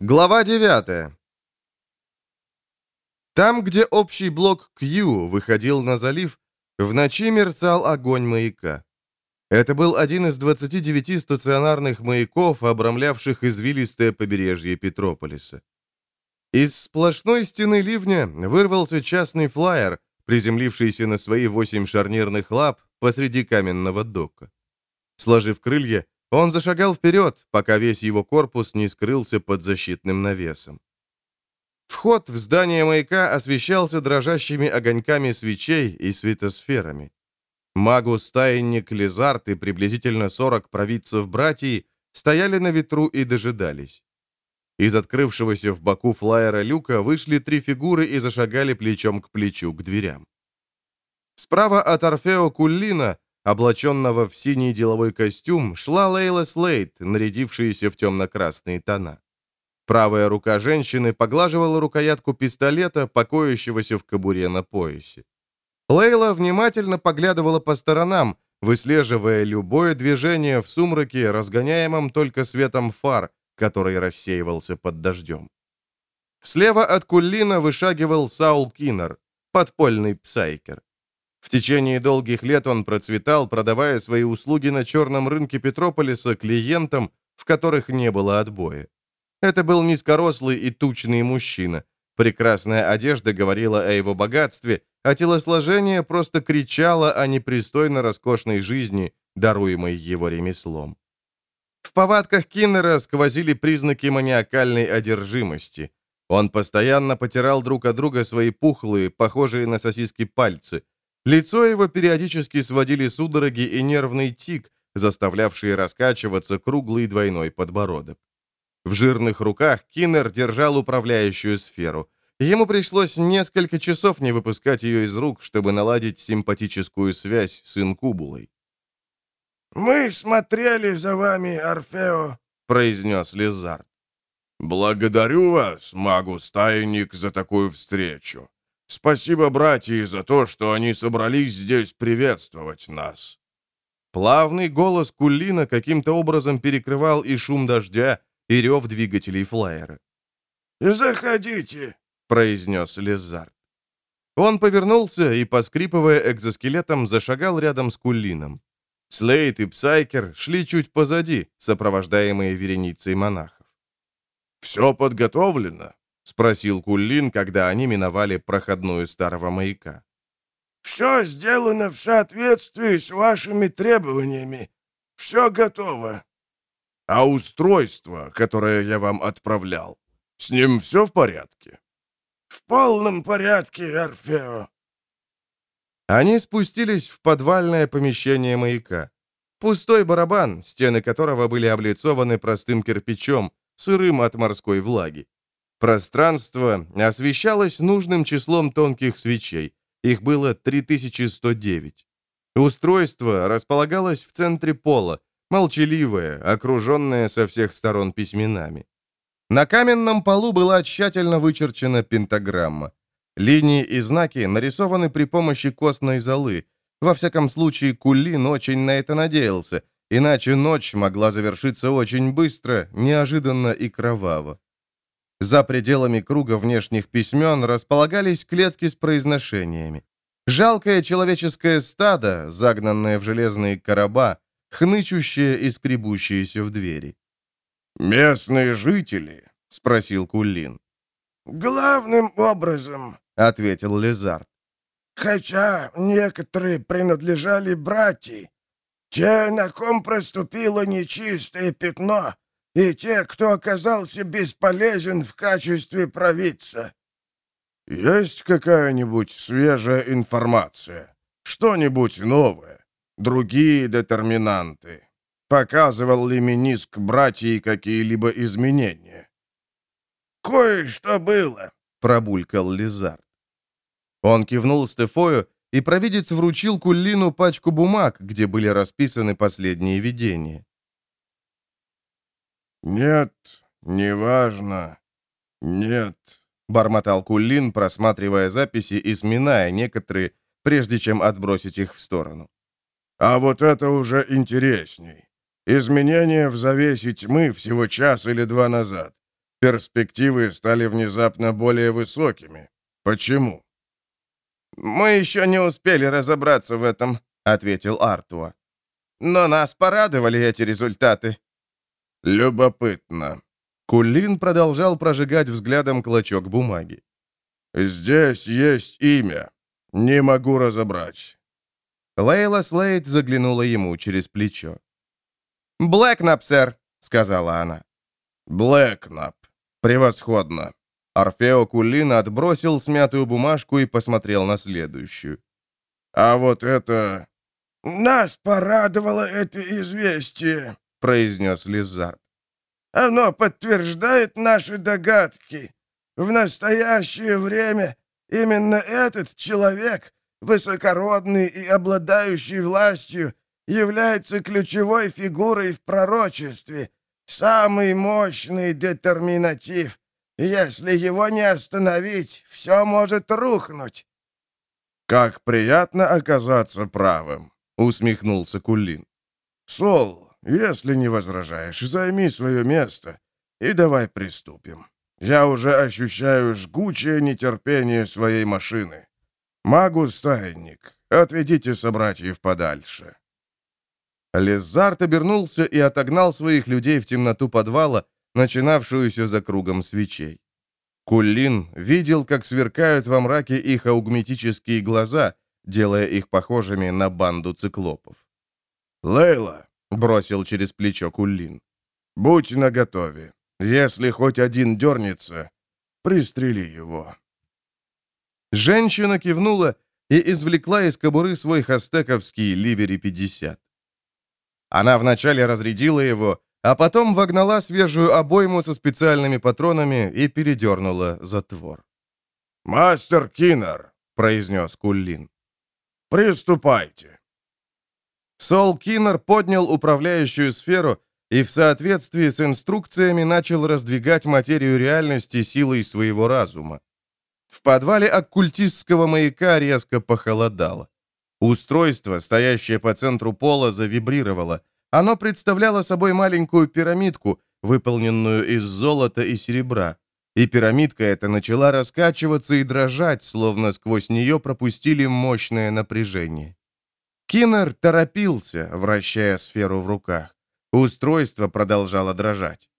Глава 9 Там, где общий блок Q выходил на залив, в ночи мерцал огонь маяка. Это был один из 29 стационарных маяков, обрамлявших извилистое побережье Петрополиса. Из сплошной стены ливня вырвался частный флайер, приземлившийся на свои восемь шарнирных лап посреди каменного дока. Сложив крылья, он зашагал вперед, пока весь его корпус не скрылся под защитным навесом. Вход в здание маяка освещался дрожащими огоньками свечей и светосферами. Магус-тайник Лизард и приблизительно 40 провидцев братьев стояли на ветру и дожидались. Из открывшегося в боку флайера люка вышли три фигуры и зашагали плечом к плечу к дверям. Справа от Орфео Куллина, облаченного в синий деловой костюм, шла Лейла Слейд, нарядившаяся в темно-красные тона. Правая рука женщины поглаживала рукоятку пистолета, покоящегося в кобуре на поясе. Лейла внимательно поглядывала по сторонам, выслеживая любое движение в сумраке, разгоняемом только светом фар, который рассеивался под дождем. Слева от Куллина вышагивал Саул Киннер, подпольный псайкер. В течение долгих лет он процветал, продавая свои услуги на черном рынке Петрополиса клиентам, в которых не было отбоя. Это был низкорослый и тучный мужчина. Прекрасная одежда говорила о его богатстве, а телосложение просто кричало о непристойно роскошной жизни, даруемой его ремеслом. В повадках Киннера сквозили признаки маниакальной одержимости. Он постоянно потирал друг от друга свои пухлые, похожие на сосиски пальцы. Лицо его периодически сводили судороги и нервный тик, заставлявшие раскачиваться круглый двойной подбородок. В жирных руках Киннер держал управляющую сферу. Ему пришлось несколько часов не выпускать ее из рук, чтобы наладить симпатическую связь с инкубулой. «Мы смотрели за вами, Орфео», — произнес Лизард. «Благодарю вас, магус-тайник, за такую встречу. Спасибо, братья, за то, что они собрались здесь приветствовать нас». Плавный голос Кулина каким-то образом перекрывал и шум дождя, и рев двигателей флайера. «Заходите», — произнес Лизард. Он повернулся и, поскрипывая экзоскелетом, зашагал рядом с Кулином. Слейд и Псайкер шли чуть позади, сопровождаемые вереницей монахов. «Все подготовлено?» — спросил Куллин, когда они миновали проходную старого маяка. «Все сделано в соответствии с вашими требованиями. Все готово». «А устройство, которое я вам отправлял, с ним все в порядке?» «В полном порядке, Орфео». Они спустились в подвальное помещение маяка. Пустой барабан, стены которого были облицованы простым кирпичом, сырым от морской влаги. Пространство освещалось нужным числом тонких свечей. Их было 3109. Устройство располагалось в центре пола, молчаливое, окруженное со всех сторон письменами. На каменном полу была тщательно вычерчена пентаграмма. Линии и знаки нарисованы при помощи костной золы. Во всяком случае, Кулин очень на это надеялся, иначе ночь могла завершиться очень быстро, неожиданно и кроваво. За пределами круга внешних письмен располагались клетки с произношениями. Жалкое человеческое стадо, загнанное в железные короба, хнычущее и скребущееся в двери. «Местные жители?» — спросил Кулин. «Главным образом», ответил Лизард. «Хотя некоторые принадлежали братьям, те, на ком проступило нечистое пятно, и те, кто оказался бесполезен в качестве провидца». «Есть какая-нибудь свежая информация? Что-нибудь новое? Другие детерминанты? Показывал ли Миниск братьей какие-либо изменения?» «Кое-что было», — пробулькал Лизард. Он кивнул Стефою, и провидец вручил Куллину пачку бумаг, где были расписаны последние видения. «Нет, неважно. Нет», — бормотал Куллин, просматривая записи и сминая некоторые, прежде чем отбросить их в сторону. «А вот это уже интересней. Изменения в завесе тьмы всего час или два назад. Перспективы стали внезапно более высокими. Почему?» «Мы еще не успели разобраться в этом», — ответил Артуа. «Но нас порадовали эти результаты». «Любопытно». Кулин продолжал прожигать взглядом клочок бумаги. «Здесь есть имя. Не могу разобрать». Лейла Слейд заглянула ему через плечо. «Блэкнап, сэр», — сказала она. «Блэкнап. Превосходно». Орфео Кулин отбросил смятую бумажку и посмотрел на следующую. «А вот это...» «Нас порадовало это известие», — произнес Лизард. «Оно подтверждает наши догадки. В настоящее время именно этот человек, высокородный и обладающий властью, является ключевой фигурой в пророчестве, самый мощный детерминатив. Если его не остановить, все может рухнуть». «Как приятно оказаться правым», — усмехнулся Кулин. «Сол, если не возражаешь, займи свое место и давай приступим. Я уже ощущаю жгучее нетерпение своей машины. Магус-тайник, отведите собратьев подальше». Лизард обернулся и отогнал своих людей в темноту подвала, начинавшуюся за кругом свечей. Куллин видел, как сверкают во мраке их аугметические глаза, делая их похожими на банду циклопов. «Лейла!» — бросил через плечо Куллин. «Будь наготове. Если хоть один дернется, пристрели его». Женщина кивнула и извлекла из кобуры свой хастековский Ливери-50. Она вначале разрядила его, а потом вогнала свежую обойму со специальными патронами и передернула затвор. «Мастер Киннер», — произнес Куллин, — «приступайте». Сол Киннер поднял управляющую сферу и в соответствии с инструкциями начал раздвигать материю реальности силой своего разума. В подвале оккультистского маяка резко похолодало. Устройство, стоящее по центру пола, завибрировало. Оно представляло собой маленькую пирамидку, выполненную из золота и серебра. И пирамидка эта начала раскачиваться и дрожать, словно сквозь нее пропустили мощное напряжение. Киннер торопился, вращая сферу в руках. Устройство продолжало дрожать.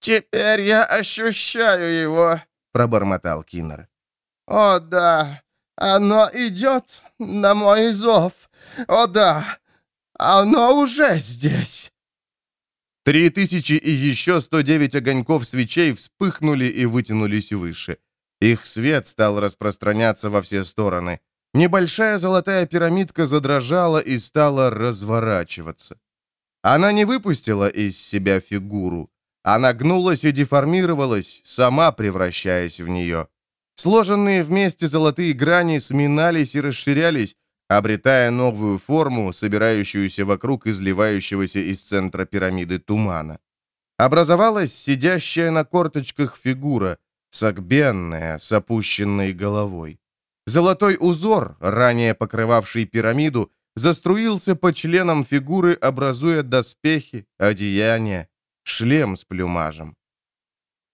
«Теперь я ощущаю его», — пробормотал Киннер. «О, да, оно идет на мой зов. О да, оно уже здесь. Три тысячи и еще 109 огоньков свечей вспыхнули и вытянулись выше. Их свет стал распространяться во все стороны. Небольшая золотая пирамидка задрожала и стала разворачиваться. Она не выпустила из себя фигуру. Она гнулась и деформировалась, сама превращаясь в нее. Сложенные вместе золотые грани сминались и расширялись, обретая новую форму, собирающуюся вокруг изливающегося из центра пирамиды тумана. Образовалась сидящая на корточках фигура, согбенная, с опущенной головой. Золотой узор, ранее покрывавший пирамиду, заструился по членам фигуры, образуя доспехи, одеяния, шлем с плюмажем.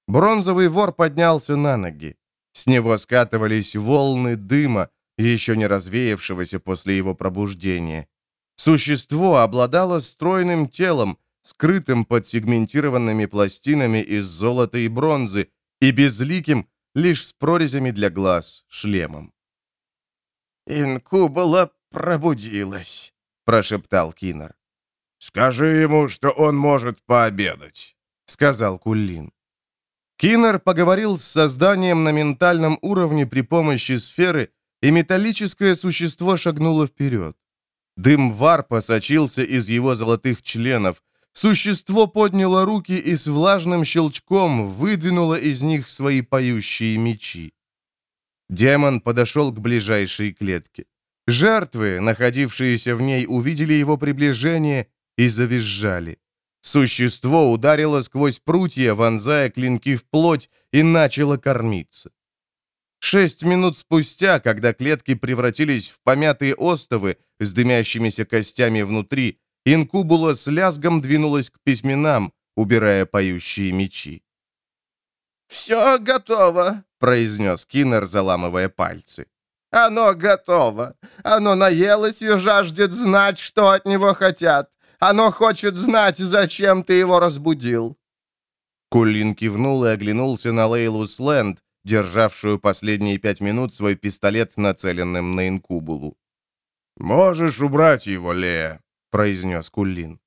Бронзовый вор поднялся на ноги. С него скатывались волны дыма, еще не развеявшегося после его пробуждения. Существо обладало стройным телом, скрытым под сегментированными пластинами из золота и бронзы, и безликим, лишь с прорезями для глаз, шлемом. «Инкубула пробудилась», — прошептал Кинер. «Скажи ему, что он может пообедать», — сказал Куллин. Киннер поговорил с созданием на ментальном уровне при помощи сферы, и металлическое существо шагнуло вперед. Дым варпа сочился из его золотых членов. Существо подняло руки и с влажным щелчком выдвинуло из них свои поющие мечи. Демон подошел к ближайшей клетке. Жертвы, находившиеся в ней, увидели его приближение и завизжали. Существо ударило сквозь прутья, вонзая клинки в плоть, и начало кормиться. Шесть минут спустя, когда клетки превратились в помятые остовы с дымящимися костями внутри, инкубула с лязгом двинулась к письменам, убирая поющие мечи. «Все готово», — произнес Киннер, заламывая пальцы. «Оно готово. Оно наелось и жаждет знать, что от него хотят. Оно хочет знать, зачем ты его разбудил». Кулин кивнул и оглянулся на Лейлу Сленд, державшую последние пять минут свой пистолет, нацеленным на инкубулу. «Можешь убрать его, Лея», — произнес Кулин.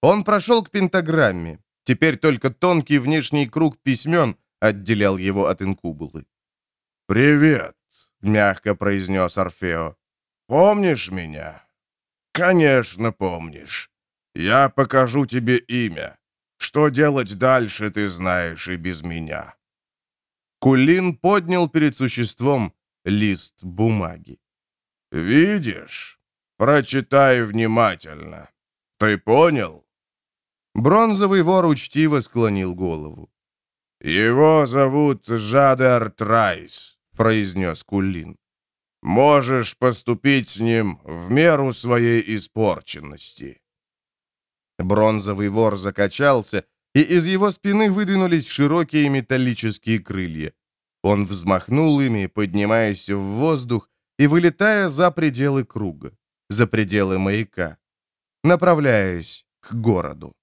Он прошел к пентаграмме. Теперь только тонкий внешний круг письмен отделял его от инкубулы. «Привет», — мягко произнес Орфео. «Помнишь меня?» «Конечно, помнишь. Я покажу тебе имя. Что делать дальше, ты знаешь и без меня». Кулин поднял перед существом лист бумаги. «Видишь? Прочитай внимательно. Ты понял?» Бронзовый вор учтиво склонил голову. «Его зовут Жадер Трайс», — произнес Кулин. «Можешь поступить с ним в меру своей испорченности». Бронзовый вор закачался, и из его спины выдвинулись широкие металлические крылья. Он взмахнул ими, поднимаясь в воздух и вылетая за пределы круга, за пределы маяка, направляясь к городу.